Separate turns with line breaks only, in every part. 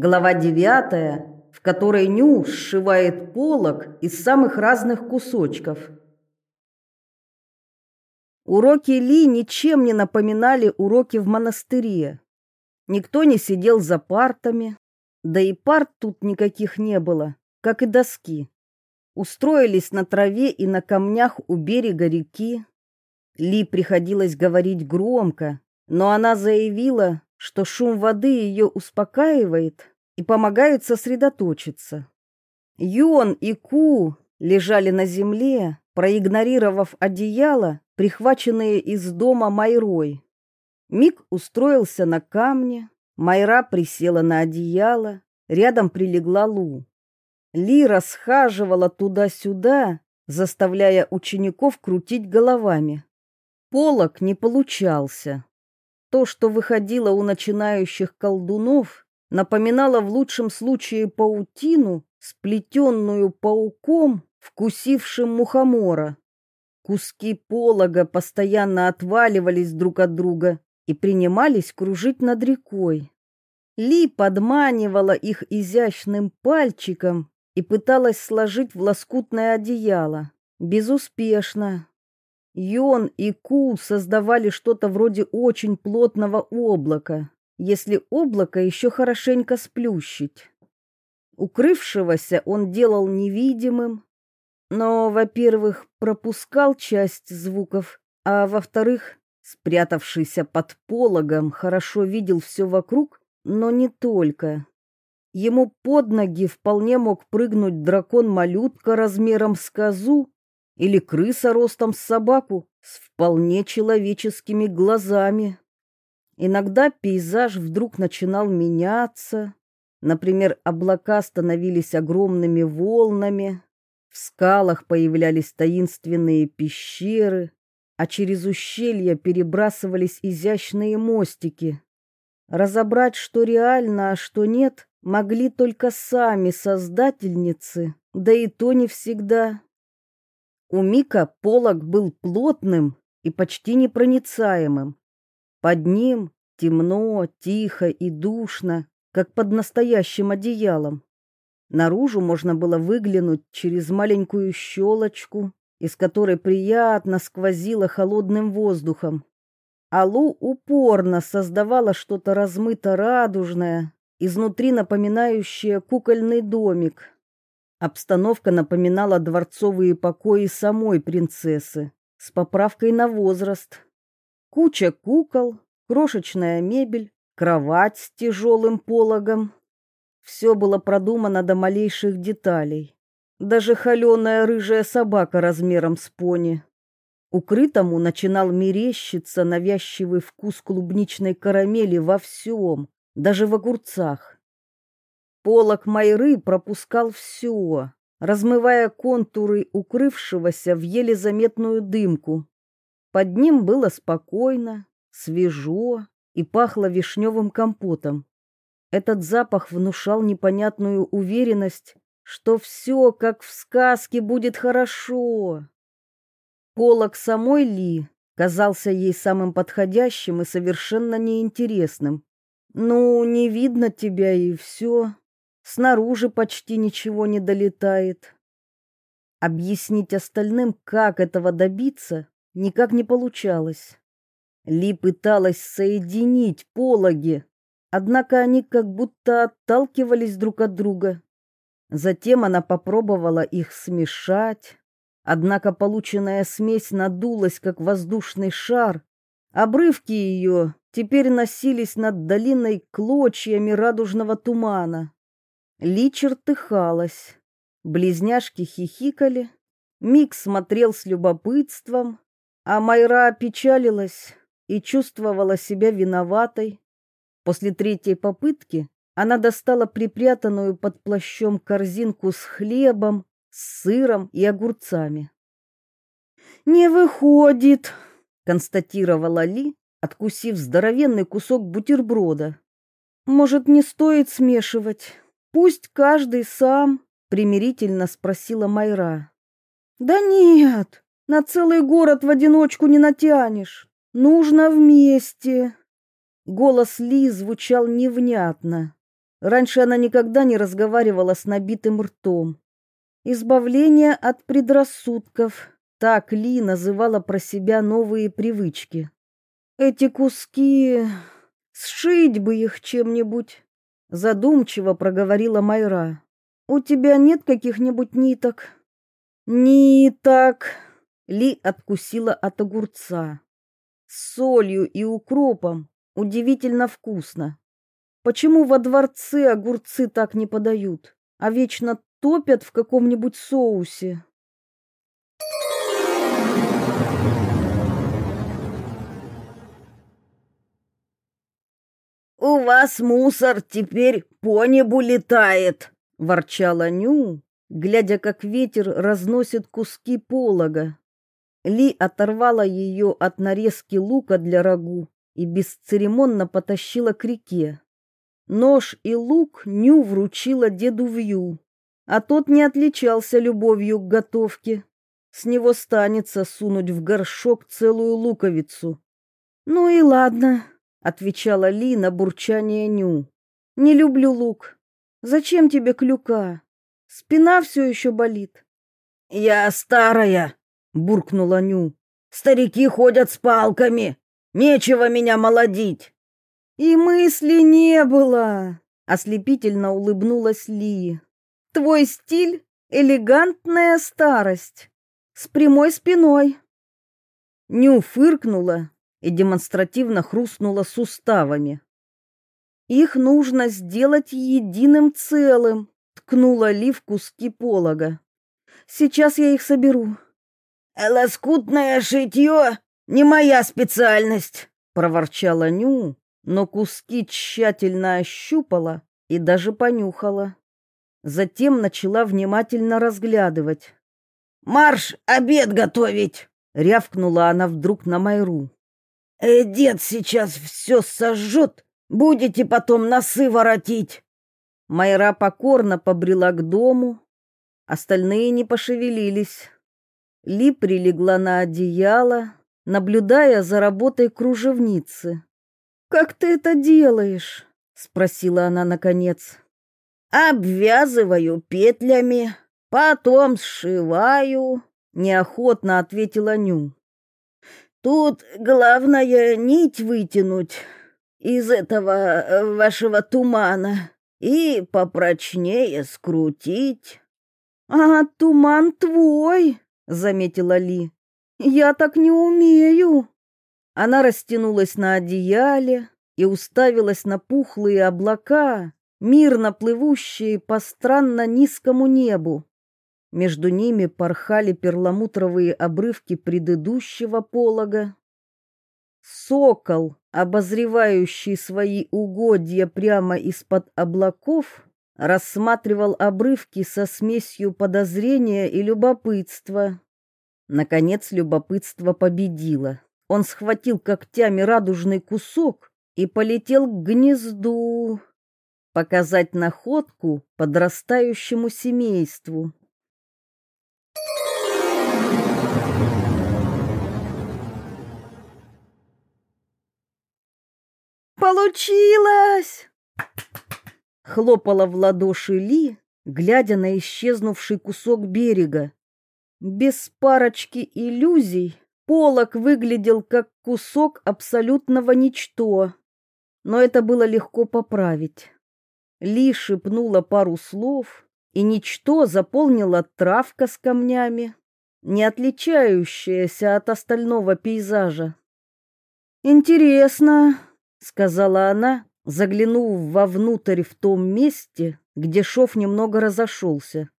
Глава девятая, в которой Ню сшивает полог из самых разных кусочков. Уроки Ли ничем не напоминали уроки в монастыре. Никто не сидел за партами, да и парт тут никаких не было, как и доски. Устроились на траве и на камнях у берега реки. Ли приходилось говорить громко, но она заявила, что шум воды ее успокаивает и помогает сосредоточиться. Юн и Ку лежали на земле, проигнорировав одеяло, прихваченные из дома Майрой. Мик устроился на камне, Майра присела на одеяло, рядом прилегла Лу. Ли расхаживала туда-сюда, заставляя учеников крутить головами. Полок не получался. То, что выходило у начинающих колдунов, напоминало в лучшем случае паутину, сплетенную пауком, вкусившим мухомора. Куски полога постоянно отваливались друг от друга и принимались кружить над рекой. Ли подманивала их изящным пальчиком и пыталась сложить в лоскутное одеяло. Безуспешно. Йон и Ку создавали что-то вроде очень плотного облака, если облако еще хорошенько сплющить. Укрывшегося он делал невидимым, но, во-первых, пропускал часть звуков, а во-вторых, спрятавшийся под пологом, хорошо видел все вокруг, но не только. Ему под ноги вполне мог прыгнуть дракон-малютка размером с козу или крыса ростом с собаку с вполне человеческими глазами. Иногда пейзаж вдруг начинал меняться. Например, облака становились огромными волнами, в скалах появлялись таинственные пещеры, а через ущелья перебрасывались изящные мостики. Разобрать, что реально, а что нет, могли только сами создательницы, да и то не всегда. У Мика полог был плотным и почти непроницаемым. Под ним темно, тихо и душно, как под настоящим одеялом. Наружу можно было выглянуть через маленькую щелочку, из которой приятно сквозило холодным воздухом. Алу упорно создавала что-то размыто-радужное, изнутри напоминающее кукольный домик. Обстановка напоминала дворцовые покои самой принцессы, с поправкой на возраст. Куча кукол, крошечная мебель, кровать с тяжелым пологом. Все было продумано до малейших деталей. Даже холеная рыжая собака размером с пони. Укрытому начинал мерещиться навязчивый вкус клубничной карамели во всем, даже в огурцах. Полок Майры пропускал все, размывая контуры укрывшегося в еле заметную дымку. Под ним было спокойно, свежо и пахло вишневым компотом. Этот запах внушал непонятную уверенность, что все, как в сказке, будет хорошо. Полок самой Ли казался ей самым подходящим и совершенно неинтересным. «Ну, не видно тебя, и все», снаружи почти ничего не долетает. Объяснить остальным, как этого добиться, никак не получалось. Ли пыталась соединить пологи, однако они как будто отталкивались друг от друга. Затем она попробовала их смешать, однако полученная смесь надулась, как воздушный шар. Обрывки ее теперь носились над долиной клочьями радужного тумана. Ли чертыхалась. Близняшки хихикали. Мик смотрел с любопытством, а Майра опечалилась и чувствовала себя виноватой. После третьей попытки она достала припрятанную под плащом корзинку с хлебом, с сыром и огурцами. «Не выходит», — констатировала Ли, откусив здоровенный кусок бутерброда. «Может, не стоит смешивать?» Пусть каждый сам, примирительно спросила Майра. Да нет, на целый город в одиночку не натянешь. Нужно вместе. Голос Ли звучал невнятно. Раньше она никогда не разговаривала с набитым ртом. Избавление от предрассудков. Так Ли называла про себя новые привычки. Эти куски... Сшить бы их чем-нибудь. Задумчиво проговорила Майра. У тебя нет каких-нибудь ниток? Ниток. Ли откусила от огурца. С солью и укропом. Удивительно вкусно. Почему во дворце огурцы так не подают, а вечно топят в каком-нибудь соусе?
«У вас мусор теперь по небу летает», — ворчала Ню, глядя, как ветер разносит куски полога. Ли оторвала ее от нарезки лука для рагу и бесцеремонно потащила к реке. Нож и лук Ню вручила деду Вью, а тот не отличался любовью к готовке. С него станется сунуть в горшок целую луковицу. «Ну и ладно», отвечала Ли на бурчание Ню. Не люблю лук. Зачем тебе клюка? Спина все еще болит. Я старая, буркнула Ню. Старики ходят с палками. Нечего меня молодить.
И мысли не было, ослепительно улыбнулась Ли. Твой стиль элегантная старость с прямой спиной. Ню фыркнула и демонстративно хрустнула суставами. Их нужно сделать единым целым, ткнула Ли в куски полога. Сейчас я их соберу.
Лоскутное шитье не моя специальность, проворчала Ню, но куски тщательно ощупала и даже понюхала. Затем начала внимательно разглядывать. «Марш обед готовить!» — рявкнула она вдруг на Майру. Э, дед сейчас все сожжет, будете потом носы воротить.
Майра покорно побрела к дому, остальные не пошевелились. Ли прилегла на одеяло, наблюдая за работой кружевницы. «Как ты это делаешь?» — спросила она наконец.
«Обвязываю петлями, потом сшиваю», — неохотно ответила Ню. Тут главное нить вытянуть из этого э, вашего тумана и попрочнее скрутить.
А туман твой, заметила Ли. Я так не умею. Она растянулась на одеяле и уставилась на пухлые облака, мирно плывущие по странно низкому небу. Между ними порхали перламутровые обрывки предыдущего полога. Сокол, обозревающий свои угодья прямо из-под облаков, рассматривал обрывки со смесью подозрения и любопытства. Наконец любопытство победило. Он схватил когтями радужный кусок и полетел к гнезду, показать находку подрастающему семейству. Получилось! Хлопала в ладоши Ли, глядя на исчезнувший кусок берега. Без парочки иллюзий полок выглядел как кусок абсолютного ничто. Но это было легко поправить. Ли шепнула пару слов, и ничто заполнила травка с камнями, не отличающаяся от остального пейзажа. Интересно, сказала она, заглянув вовнутрь в том месте, где шов немного разошелся.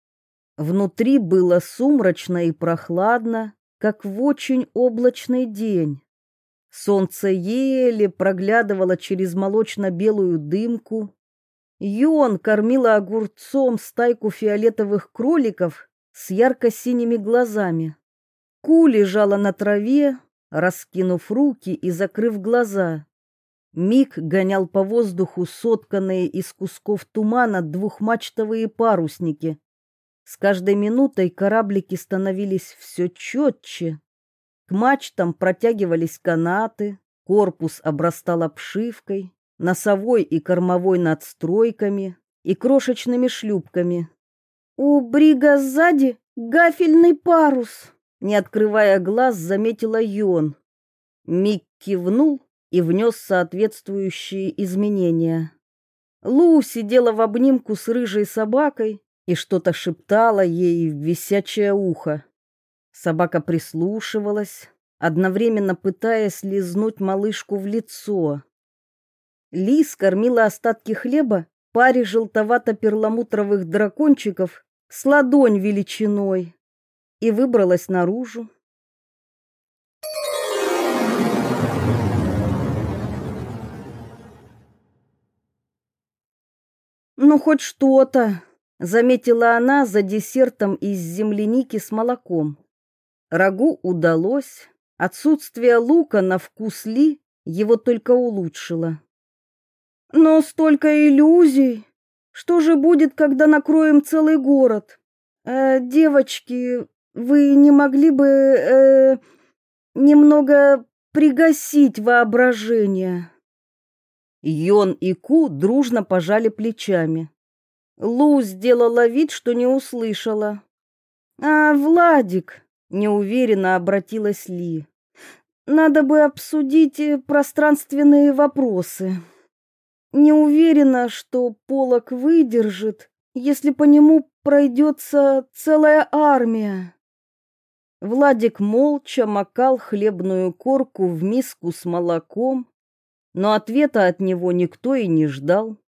Внутри было сумрачно и прохладно, как в очень облачный день. Солнце еле проглядывало через молочно-белую дымку. Йон кормила огурцом стайку фиолетовых кроликов с ярко-синими глазами. Ку лежала на траве, раскинув руки и закрыв глаза. Миг гонял по воздуху сотканные из кусков тумана двухмачтовые парусники. С каждой минутой кораблики становились все четче. К мачтам протягивались канаты, корпус обрастал обшивкой, носовой и кормовой надстройками и крошечными шлюпками.
У брига сзади гафельный парус,
не открывая глаз, заметила Йон. Мик кивнул и внес соответствующие изменения. Лу сидела в обнимку с рыжей собакой и что-то шептала ей в висячее ухо. Собака прислушивалась, одновременно пытаясь лизнуть малышку в лицо. Ли скормила остатки хлеба паре желтовато-перламутровых дракончиков с ладонь величиной и выбралась наружу. «Ну, хоть что-то», — заметила она за десертом из земляники с молоком. Рагу удалось, отсутствие лука на вкус Ли его только улучшило. «Но столько иллюзий! Что же будет, когда накроем целый город? Э, девочки, вы не могли бы э, немного пригасить воображение?» Йон и Ку дружно пожали плечами. Лу сделала вид, что не услышала.
«А, Владик!» — неуверенно обратилась Ли. «Надо бы обсудить э, пространственные вопросы. Не уверена, что полок выдержит, если по нему пройдется целая армия».
Владик молча макал хлебную корку в миску с молоком, но ответа от него никто и не ждал.